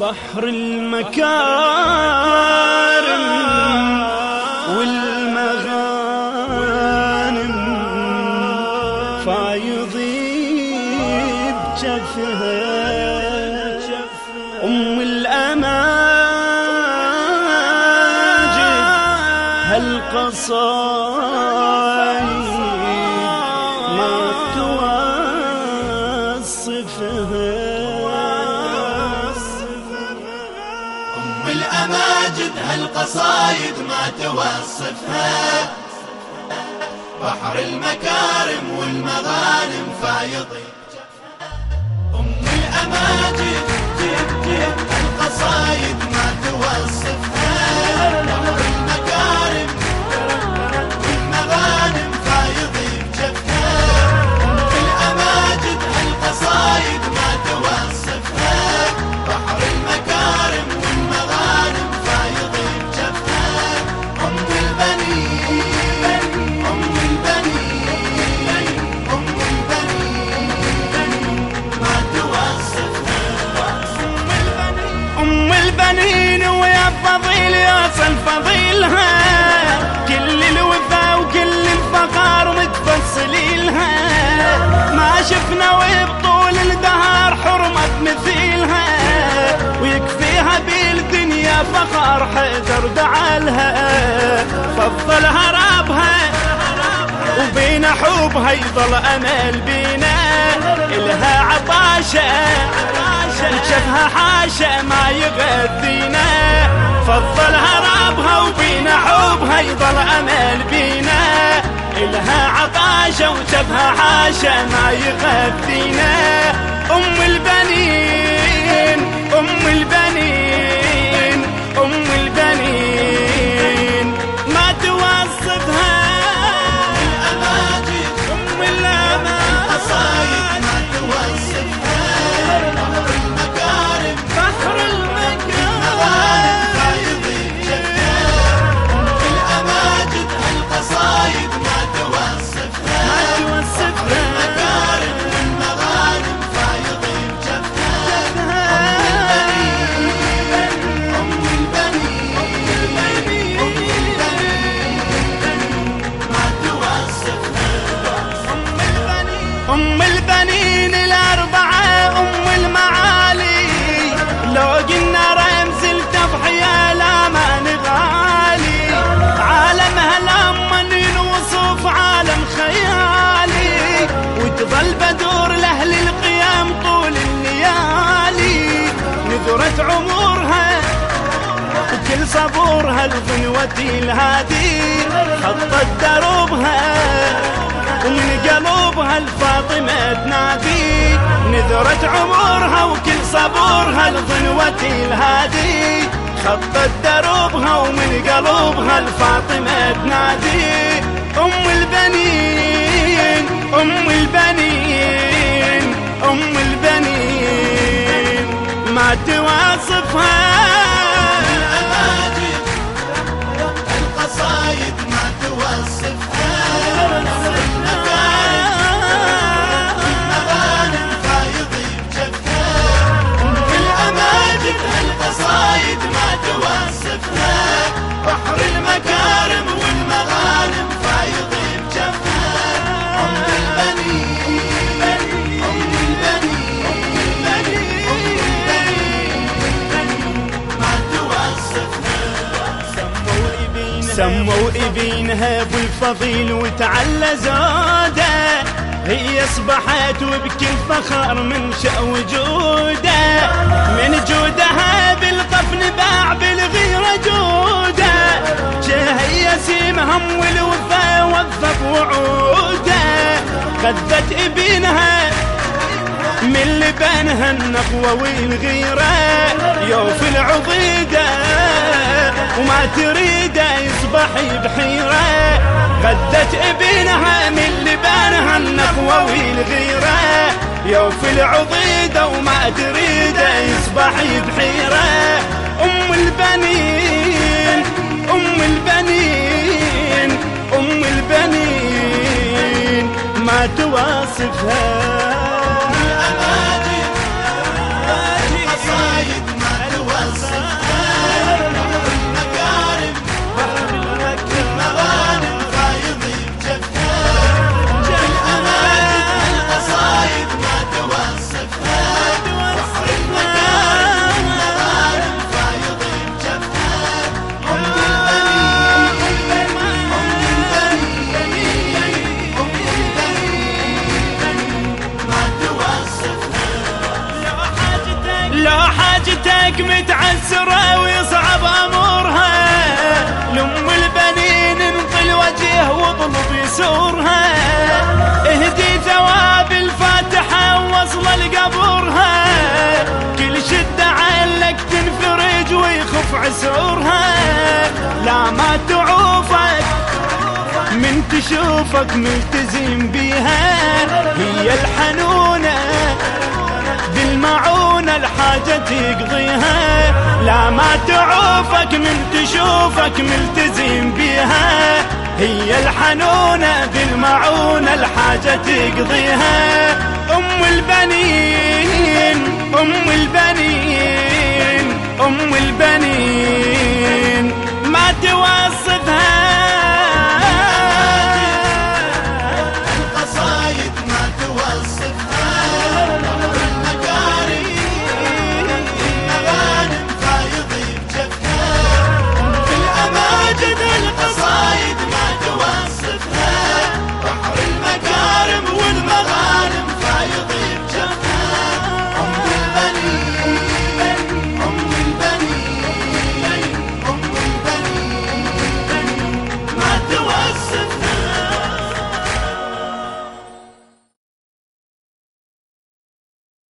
بحر المكارم والمغانم فايضي بجفها أم الأماجد هالقصايد هالقصايد ما توصفها. بحر المكارم والمغانم فايضي أم الأماجد هالقصايد ما توصفها. يوصل فضيلها كل الوفا وكل الفقر متفصليلها ما شفنا وبطول الدهر حرمة مثيلها. ويكفيها بالدنيا فخر حيدر دعالها. فضلها رابها وبين حبها يظل أمل بينا. إلها عطاشة وشفها حاشا ما يغذينا. فضلها رابها وبين حبها يظل أمل بينا. إلها عطاشة وشفها حاشا ما يغذينا. الغنوة الهادي. خطت دربها ومن قلوبها الفاطمة تنادي. نذرة عمرها وكل صبورها الغنوة الهادي. خطت دربها ومن قلوبها الفاطمة تنادي. أم البنين أم البنين أم البنين. ما توصفها سموا ابينها بالفضيل وتعلى زوده هي أصبحت وبكل فخر من شأ وجوده من جودها بالقفن باع بالغيرة جوده. هي سيم هم والوفا وظف وعوده غذت ابينها من لبنها النخوة والغيرة يوف العضيدة وما تريده يصبح بحيرة. غدت ابنها من لبنها النخوة والغيرة يوف العضيدة وما تريده يصبح بحيرة. أم البنين أم البنين أم البنين ما توصفها زوجتك متعسرة ويصعب أمورها. لأم البنين انطي الوجه واطلب يسورها. اهدي ثواب الفاتحة ووصل لقبورها. كل شدة علك تنفرج ويخف عسورها لا ما تعوفك من تشوفك ملتزم بيها هي الحنونة بالمعونة الحاجة تقضيها. لا ما تعوفك من تشوفك ملتزم بيها هي الحنونة بالمعونة الحاجة تقضيها. أم البنين أم البنين أم البنين.